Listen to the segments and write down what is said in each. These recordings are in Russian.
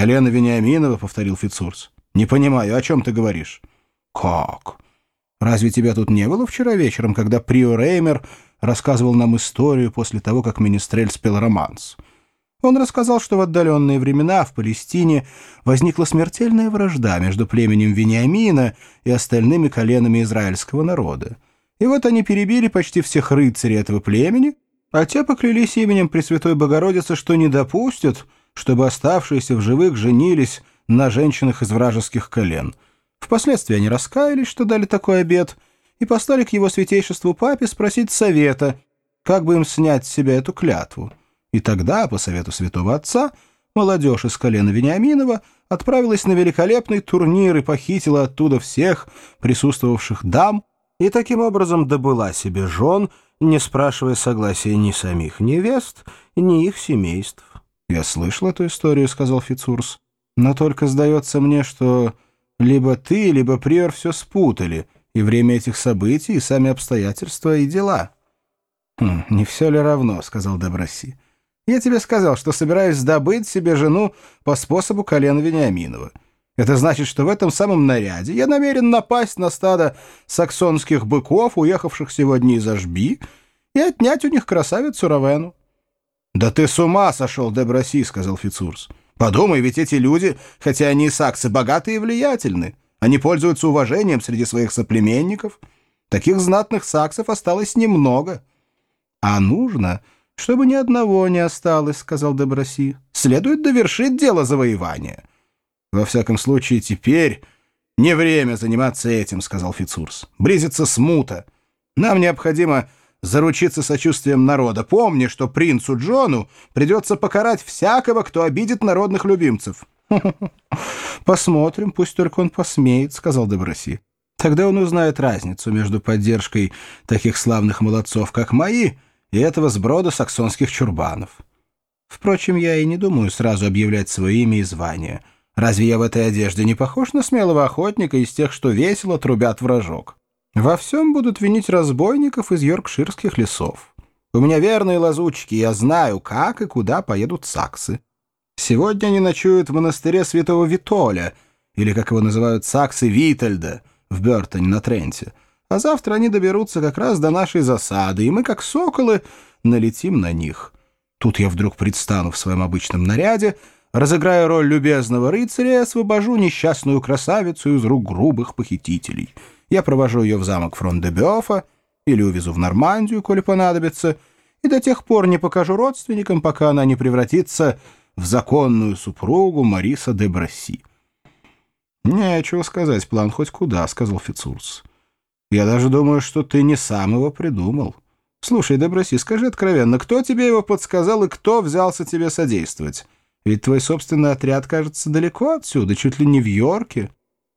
«Колено Вениаминова», — повторил Фицурс. «Не понимаю, о чем ты говоришь?» «Как? Разве тебя тут не было вчера вечером, когда Прио Реймер рассказывал нам историю после того, как Министрель спел романс?» Он рассказал, что в отдаленные времена в Палестине возникла смертельная вражда между племенем Вениамина и остальными коленами израильского народа. И вот они перебили почти всех рыцарей этого племени, а те поклялись именем Пресвятой Богородицы, что не допустят, чтобы оставшиеся в живых женились на женщинах из вражеских колен. Впоследствии они раскаялись, что дали такой обет, и послали к его святейшеству папе спросить совета, как бы им снять с себя эту клятву. И тогда, по совету святого отца, молодежь из колена Вениаминова отправилась на великолепный турнир и похитила оттуда всех присутствовавших дам и таким образом добыла себе жен, не спрашивая согласия ни самих невест, ни их семейств. «Я слышал эту историю», — сказал Фицурс. «Но только сдается мне, что либо ты, либо Приор все спутали, и время этих событий, и сами обстоятельства, и дела». «Хм, «Не все ли равно?» — сказал Деброси. Я тебе сказал, что собираюсь добыть себе жену по способу колена Вениаминова. Это значит, что в этом самом наряде я намерен напасть на стадо саксонских быков, уехавших сегодня из Ажби, и отнять у них красавицу Равену. — Да ты с ума сошел, Деброси, — сказал Фицурс. — Подумай, ведь эти люди, хотя они и саксы, богаты и влиятельны. Они пользуются уважением среди своих соплеменников. Таких знатных саксов осталось немного. А нужно «Чтобы ни одного не осталось», — сказал Деброси. «Следует довершить дело завоевания». «Во всяком случае, теперь не время заниматься этим», — сказал Фицурс. «Близится смута. Нам необходимо заручиться сочувствием народа. Помни, что принцу Джону придется покарать всякого, кто обидит народных любимцев». «Посмотрим, пусть только он посмеет», — сказал Деброси. «Тогда он узнает разницу между поддержкой таких славных молодцов, как мои, — и этого сброда саксонских чурбанов. Впрочем, я и не думаю сразу объявлять свое имя и звание. Разве я в этой одежде не похож на смелого охотника из тех, что весело трубят вражок? Во всем будут винить разбойников из йоркширских лесов. У меня верные лазучки, я знаю, как и куда поедут саксы. Сегодня они ночуют в монастыре святого Витоля, или, как его называют саксы, Витальда, в Бертоне на Тренте а завтра они доберутся как раз до нашей засады, и мы, как соколы, налетим на них. Тут я вдруг предстану в своем обычном наряде, разыграю роль любезного рыцаря и освобожу несчастную красавицу из рук грубых похитителей. Я провожу ее в замок Фрон-де-Бёфа или увезу в Нормандию, коли понадобится, и до тех пор не покажу родственникам, пока она не превратится в законную супругу Мариса де Брасси. «Нечего сказать, план хоть куда», — сказал Фицурс. Я даже думаю, что ты не сам его придумал. Слушай, Деброси, скажи откровенно, кто тебе его подсказал и кто взялся тебе содействовать? Ведь твой собственный отряд, кажется, далеко отсюда, чуть ли не в Йорке.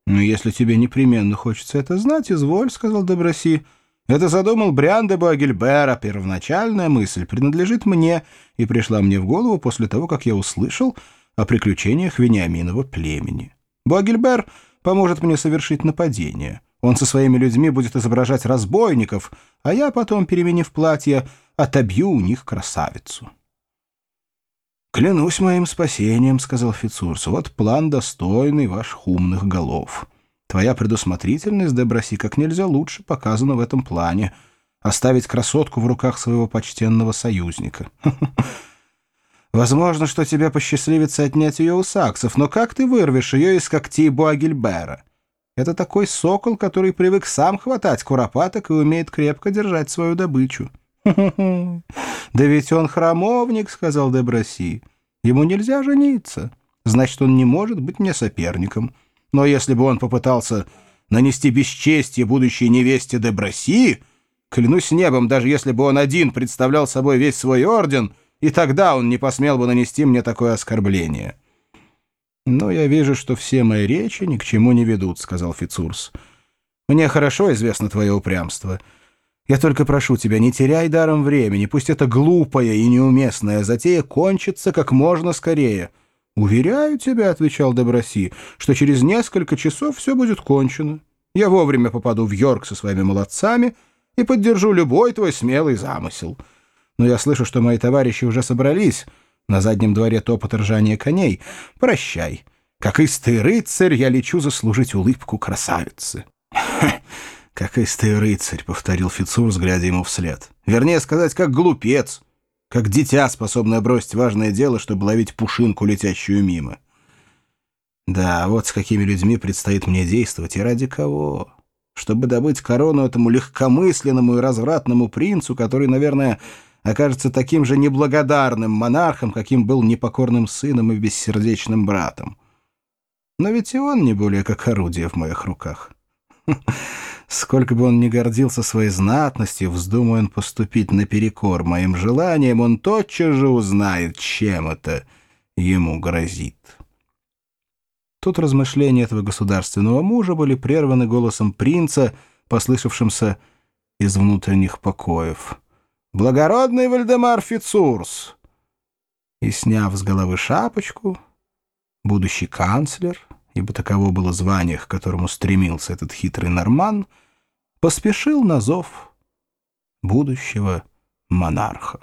Ну, если тебе непременно хочется это знать, изволь, — сказал Деброси. Это задумал Бриан де Буагильбера. Первоначальная мысль принадлежит мне и пришла мне в голову после того, как я услышал о приключениях Вениаминова племени. Буагильбер поможет мне совершить нападение. Он со своими людьми будет изображать разбойников, а я потом, переменив платье, отобью у них красавицу. «Клянусь моим спасением», — сказал Фицурс, — «вот план достойный ваших умных голов. Твоя предусмотрительность, Деброси, как нельзя лучше показана в этом плане. Оставить красотку в руках своего почтенного союзника. Возможно, что тебе посчастливится отнять ее у саксов, но как ты вырвешь ее из когтей Буагильбера?» Это такой сокол, который привык сам хватать куропаток и умеет крепко держать свою добычу. «Да ведь он храмовник», — сказал Деброси. «Ему нельзя жениться. Значит, он не может быть мне соперником. Но если бы он попытался нанести бесчестье будущей невесте Деброси, клянусь небом, даже если бы он один представлял собой весь свой орден, и тогда он не посмел бы нанести мне такое оскорбление». «Но я вижу, что все мои речи ни к чему не ведут», — сказал Фицурс. «Мне хорошо известно твое упрямство. Я только прошу тебя, не теряй даром времени, пусть эта глупая и неуместная затея кончится как можно скорее». «Уверяю тебя», — отвечал Деброси, — «что через несколько часов все будет кончено. Я вовремя попаду в Йорк со своими молодцами и поддержу любой твой смелый замысел. Но я слышу, что мои товарищи уже собрались» На заднем дворе топот ржания коней. Прощай. Как истый рыцарь я лечу заслужить улыбку красавицы. «Как истый рыцарь», — повторил Фицурс, глядя ему вслед. «Вернее сказать, как глупец, как дитя, способное бросить важное дело, чтобы ловить пушинку, летящую мимо». Да, вот с какими людьми предстоит мне действовать, и ради кого? Чтобы добыть корону этому легкомысленному и развратному принцу, который, наверное, окажется таким же неблагодарным монархом, каким был непокорным сыном и бессердечным братом. Но ведь и он не более как орудие в моих руках. Сколько бы он ни гордился своей знатностью, вздумая он поступить наперекор моим желаниям, он тотчас же узнает, чем это ему грозит. Тут размышления этого государственного мужа были прерваны голосом принца, послышавшимся из внутренних покоев. «Благородный Вальдемар Фицурс!» И, сняв с головы шапочку, будущий канцлер, ибо таково было звание, к которому стремился этот хитрый норман, поспешил на зов будущего монарха.